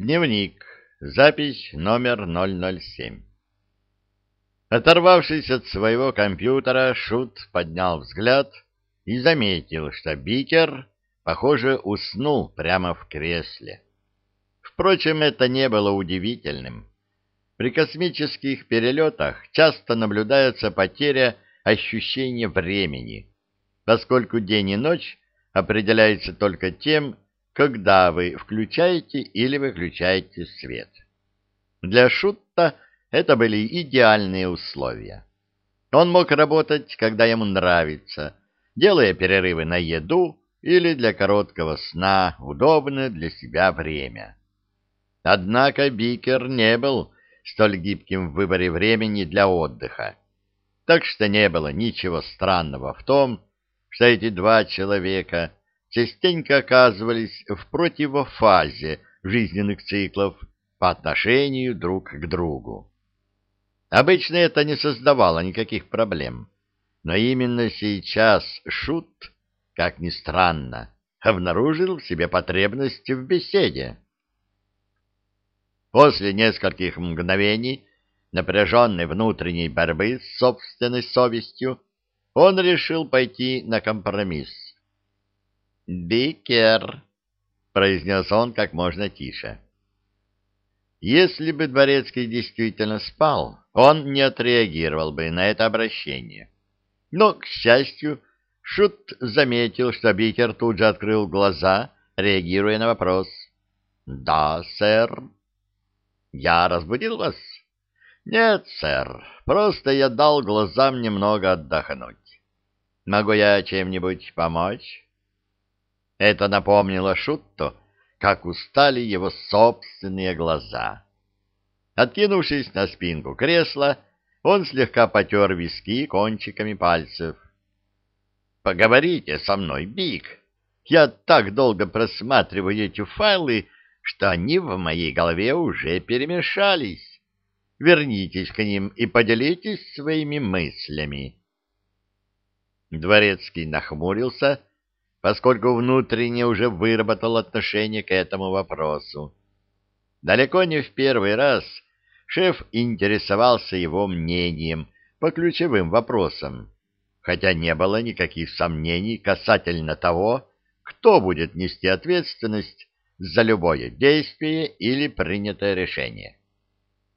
Дневник. Запись номер 007. Оторвавшись от своего компьютера, Шут поднял взгляд и заметил, что Бикер, похоже, уснул прямо в кресле. Впрочем, это не было удивительным. При космических перелетах часто наблюдается потеря ощущения времени, поскольку день и ночь определяются только тем, когда вы включаете или выключаете свет. Для Шутта это были идеальные условия. Он мог работать, когда ему нравится, делая перерывы на еду или для короткого сна, удобное для себя время. Однако Бикер не был столь гибким в выборе времени для отдыха, так что не было ничего странного в том, что эти два человека частенько оказывались в противофазе жизненных циклов по отношению друг к другу. Обычно это не создавало никаких проблем, но именно сейчас Шут, как ни странно, обнаружил в себе потребность в беседе. После нескольких мгновений напряженной внутренней борьбы с собственной совестью он решил пойти на компромисс. «Бикер», — произнес он как можно тише. Если бы Дворецкий действительно спал, он не отреагировал бы на это обращение. Но, к счастью, Шут заметил, что Бикер тут же открыл глаза, реагируя на вопрос. «Да, сэр». «Я разбудил вас?» «Нет, сэр, просто я дал глазам немного отдохнуть. Могу я чем-нибудь помочь?» Это напомнило Шутту, как устали его собственные глаза. Откинувшись на спинку кресла, он слегка потер виски кончиками пальцев. «Поговорите со мной, Биг. Я так долго просматриваю эти файлы, что они в моей голове уже перемешались. Вернитесь к ним и поделитесь своими мыслями». Дворецкий нахмурился поскольку внутренне уже выработал отношение к этому вопросу. Далеко не в первый раз шеф интересовался его мнением по ключевым вопросам, хотя не было никаких сомнений касательно того, кто будет нести ответственность за любое действие или принятое решение.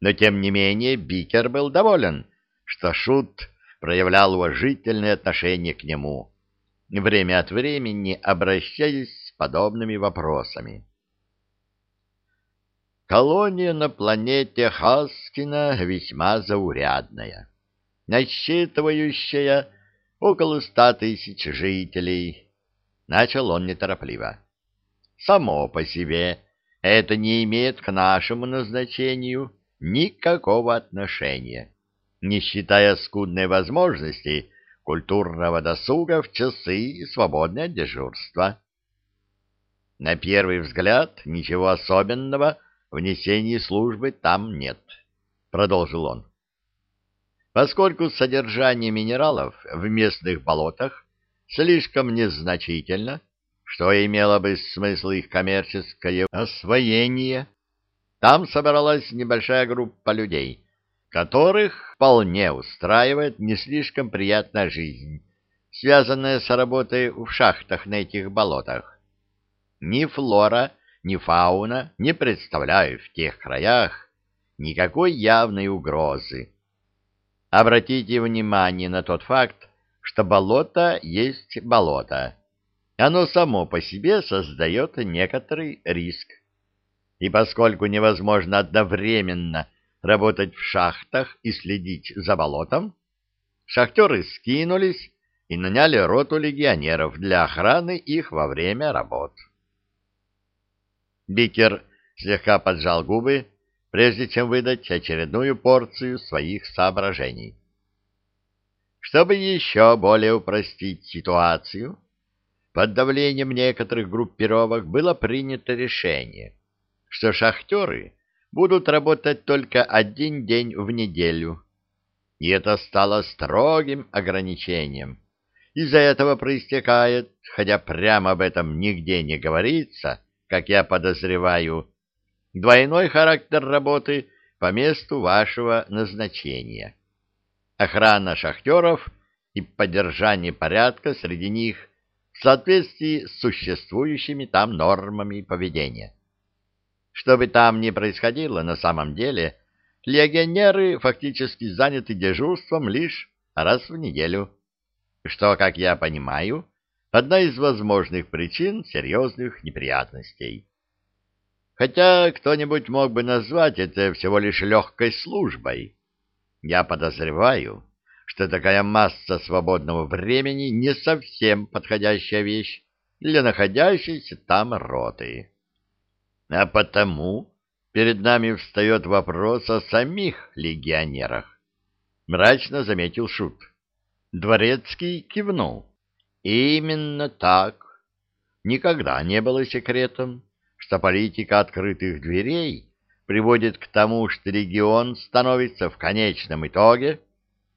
Но, тем не менее, Бикер был доволен, что Шут проявлял уважительное отношение к нему, время от времени обращаясь с подобными вопросами. Колония на планете Хаскина весьма заурядная, насчитывающая около ста тысяч жителей. Начал он неторопливо. Само по себе это не имеет к нашему назначению никакого отношения, не считая скудной возможности культурного досуга в часы свободное от дежурства. На первый взгляд ничего особенного в несении службы там нет, продолжил он. Поскольку содержание минералов в местных болотах слишком незначительно, что имело бы смысл их коммерческое освоение, там собралась небольшая группа людей, которых вполне устраивает не слишком приятная жизнь, связанная с работой в шахтах на этих болотах. Ни флора, ни фауна не представляют в тех краях никакой явной угрозы. Обратите внимание на тот факт, что болото есть болото. Оно само по себе создает некоторый риск. И поскольку невозможно одновременно работать в шахтах и следить за болотом, шахтеры скинулись и наняли роту легионеров для охраны их во время работ. Бикер слегка поджал губы, прежде чем выдать очередную порцию своих соображений. Чтобы еще более упростить ситуацию, под давлением некоторых группировок было принято решение, что шахтеры будут работать только один день в неделю. И это стало строгим ограничением. Из-за этого проистекает, хотя прямо об этом нигде не говорится, как я подозреваю, двойной характер работы по месту вашего назначения. Охрана шахтеров и поддержание порядка среди них в соответствии с существующими там нормами поведения. Что бы там ни происходило на самом деле, легионеры фактически заняты дежурством лишь раз в неделю, что, как я понимаю, одна из возможных причин серьезных неприятностей. Хотя кто-нибудь мог бы назвать это всего лишь легкой службой. Я подозреваю, что такая масса свободного времени не совсем подходящая вещь для находящейся там роты. А потому перед нами встает вопрос о самих легионерах. Мрачно заметил Шут. Дворецкий кивнул. Именно так. Никогда не было секретом, что политика открытых дверей приводит к тому, что регион становится в конечном итоге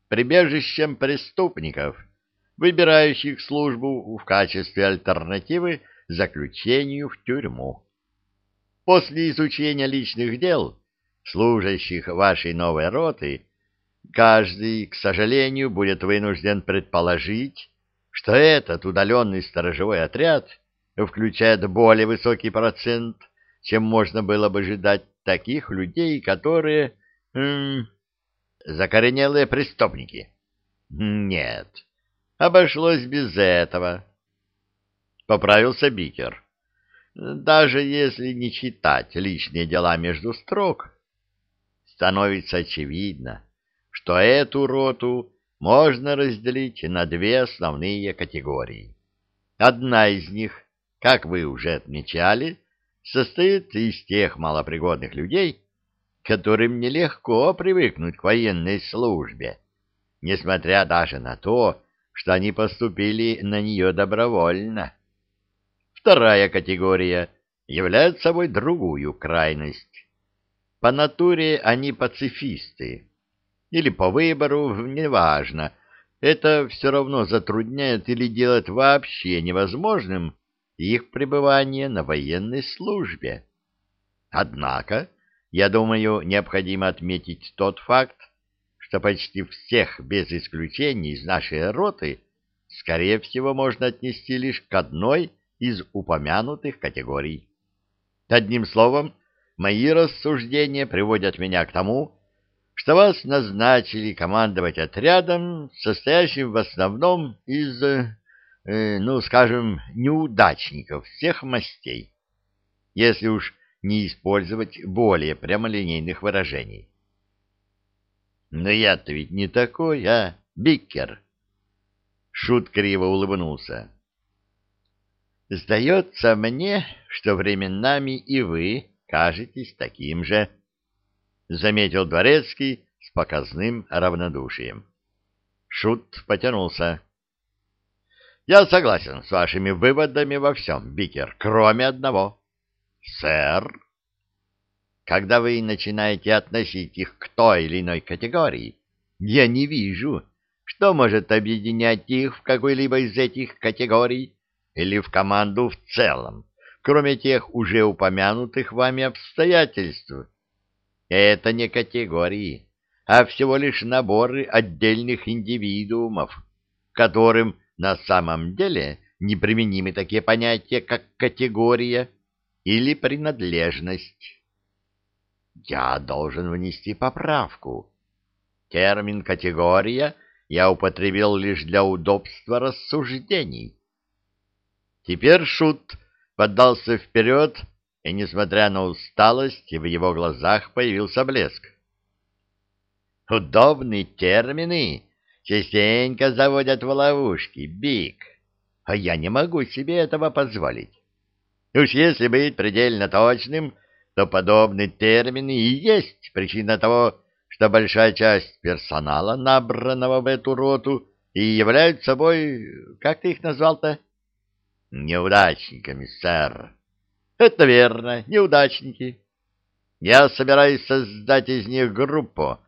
прибежищем преступников, выбирающих службу в качестве альтернативы заключению в тюрьму. После изучения личных дел служащих вашей новой роты, каждый, к сожалению, будет вынужден предположить, что этот удаленный сторожевой отряд включает более высокий процент, чем можно было бы ожидать таких людей, которые... М закоренелые преступники. Нет, обошлось без этого. Поправился Бикер. Даже если не читать личные дела между строк, становится очевидно, что эту роту можно разделить на две основные категории. Одна из них, как вы уже отмечали, состоит из тех малопригодных людей, которым нелегко привыкнуть к военной службе, несмотря даже на то, что они поступили на нее добровольно. Вторая категория является собой другую крайность. По натуре они пацифисты, или по выбору, неважно, это все равно затрудняет или делает вообще невозможным их пребывание на военной службе. Однако я думаю, необходимо отметить тот факт, что почти всех без исключения из нашей роты, скорее всего, можно отнести лишь к одной из упомянутых категорий. Одним словом, мои рассуждения приводят меня к тому, что вас назначили командовать отрядом, состоящим в основном из, э, ну, скажем, неудачников всех мастей. Если уж не использовать более прямолинейных выражений. Но я-то ведь не такой, а, Биккер? Шут криво улыбнулся. Сдается мне, что временами и вы кажетесь таким же, заметил Дворецкий с показным равнодушием. Шут потянулся. Я согласен с вашими выводами во всем, Бикер, кроме одного. Сэр, когда вы начинаете относить их к той или иной категории, я не вижу, что может объединять их в какой-либо из этих категорий или в команду в целом, кроме тех уже упомянутых вами обстоятельств. Это не категории, а всего лишь наборы отдельных индивидуумов, которым на самом деле неприменимы такие понятия, как категория или принадлежность. Я должен внести поправку. Термин «категория» я употребил лишь для удобства рассуждений. Теперь Шут поддался вперед, и, несмотря на усталость, в его глазах появился блеск. Удобные термины частенько заводят в ловушки, Биг, а я не могу себе этого позволить. Уж если быть предельно точным, то подобные термины и есть причина того, что большая часть персонала, набранного в эту роту, и являются собой, как ты их назвал-то? Неудачниками, сэр. Это верно, неудачники. Я собираюсь создать из них группу,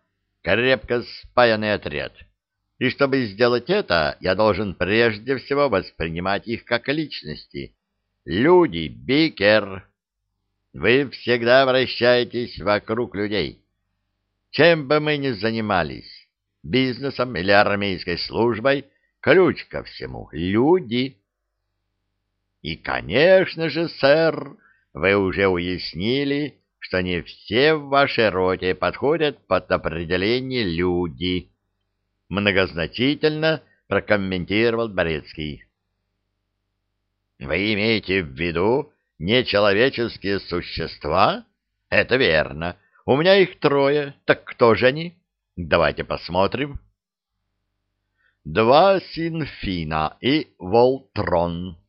крепко спаянный отряд. И чтобы сделать это, я должен прежде всего воспринимать их как личности — Люди, Бикер. вы всегда вращаетесь вокруг людей. Чем бы мы ни занимались, бизнесом или армейской службой, ключ ко всему — люди. И, конечно же, сэр, вы уже уяснили, что не все в вашей роте подходят под определение «люди», — многозначительно прокомментировал Борецкий. «Вы имеете в виду нечеловеческие существа? Это верно. У меня их трое. Так кто же они? Давайте посмотрим». «Два Синфина и Волтрон»,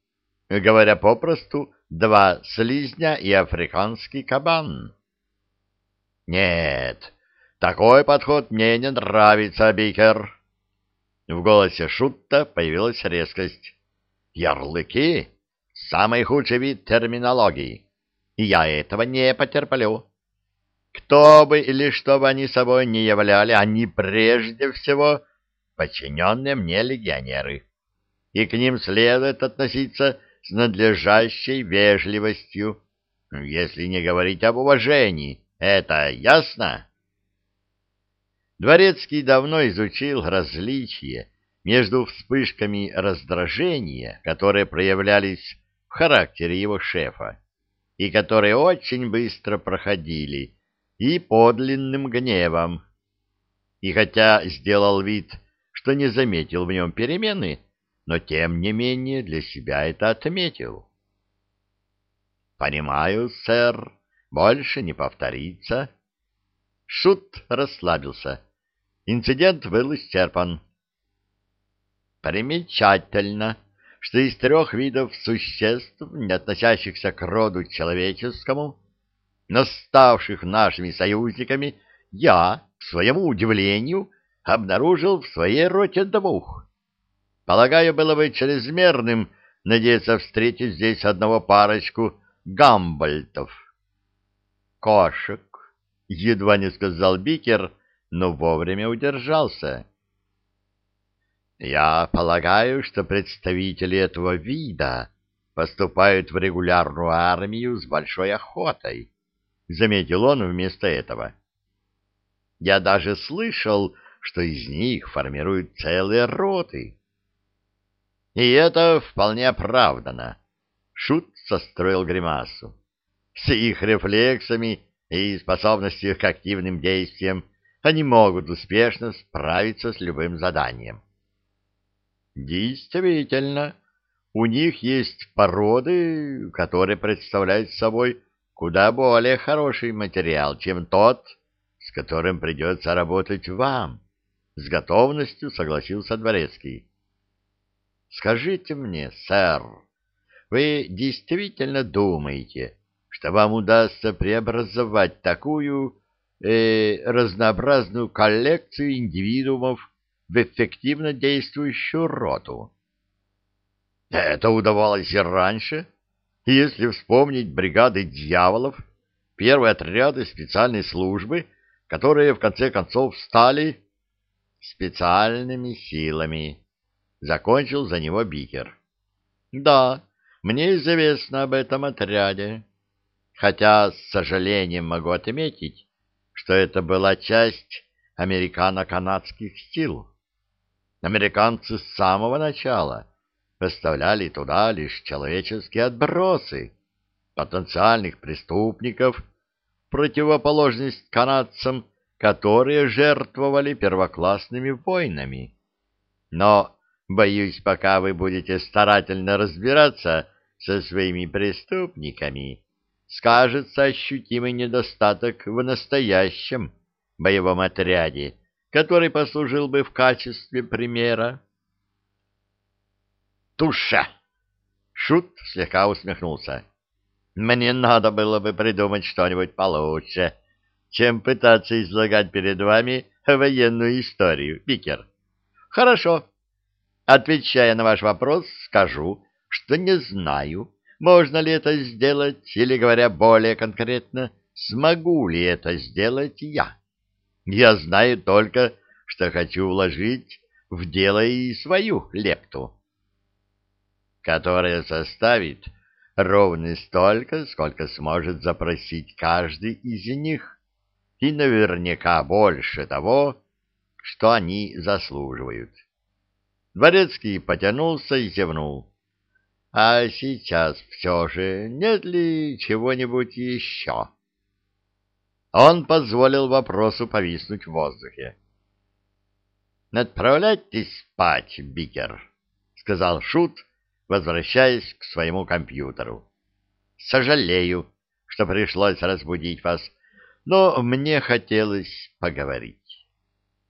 говоря попросту, два слизня и африканский кабан. Нет, такой подход мне не нравится, Бикер. В голосе Шутта появилась резкость. Ярлыки — самый худший вид терминологии, и я этого не потерплю. Кто бы или что бы они собой не являли, они прежде всего подчиненные мне легионеры, и к ним следует относиться с надлежащей вежливостью, если не говорить об уважении. Это ясно? Дворецкий давно изучил различия между вспышками раздражения, которые проявлялись в характере его шефа, и которые очень быстро проходили, и подлинным гневом. И хотя сделал вид, что не заметил в нем перемены, но тем не менее для себя это отметил. «Понимаю, сэр, больше не повторится». Шут расслабился. Инцидент был исчерпан. Примечательно, что из трех видов существ, не относящихся к роду человеческому, но ставших нашими союзниками, я, к своему удивлению, обнаружил в своей роте двух. Полагаю, было бы чрезмерным надеяться встретить здесь одного парочку гамбольтов. Кошек, едва не сказал Бикер, но вовремя удержался. Я полагаю, что представители этого вида поступают в регулярную армию с большой охотой, заметил он вместо этого. Я даже слышал, что из них формируют целые роты. И это вполне оправдано. Шут состроил гримасу. С их рефлексами и способностью к активным действиям они могут успешно справиться с любым заданием. Действительно, у них есть породы, которые представляют собой куда более хороший материал, чем тот, с которым придется работать вам. С готовностью согласился Дворецкий. Скажите мне, сэр, вы действительно думаете, что вам удастся преобразовать такую э, разнообразную коллекцию индивидуумов в эффективно действующую роту? Это удавалось и раньше. Если вспомнить бригады дьяволов, первые отряды специальной службы, которые в конце концов стали специальными силами, Закончил за него Бикер. Да, мне известно об этом отряде. Хотя, с сожалением могу отметить, что это была часть американо-канадских сил. Американцы с самого начала поставляли туда лишь человеческие отбросы, потенциальных преступников, противоположность канадцам, которые жертвовали первоклассными войнами. Но Боюсь, пока вы будете старательно разбираться со своими преступниками, скажется ощутимый недостаток в настоящем боевом отряде, который послужил бы в качестве примера. Туша! Шут слегка усмехнулся. Мне надо было бы придумать что-нибудь получше, чем пытаться излагать перед вами военную историю, Пикер. Хорошо, Отвечая на ваш вопрос, скажу, что не знаю, можно ли это сделать, или, говоря более конкретно, смогу ли это сделать я. Я знаю только, что хочу вложить в дело и свою лепту, которая составит ровно столько, сколько сможет запросить каждый из них, и наверняка больше того, что они заслуживают. Дворецкий потянулся и зевнул. — А сейчас все же нет ли чего-нибудь еще? Он позволил вопросу повиснуть в воздухе. — Отправляйтесь спать, Бикер, — сказал Шут, возвращаясь к своему компьютеру. — Сожалею, что пришлось разбудить вас, но мне хотелось поговорить.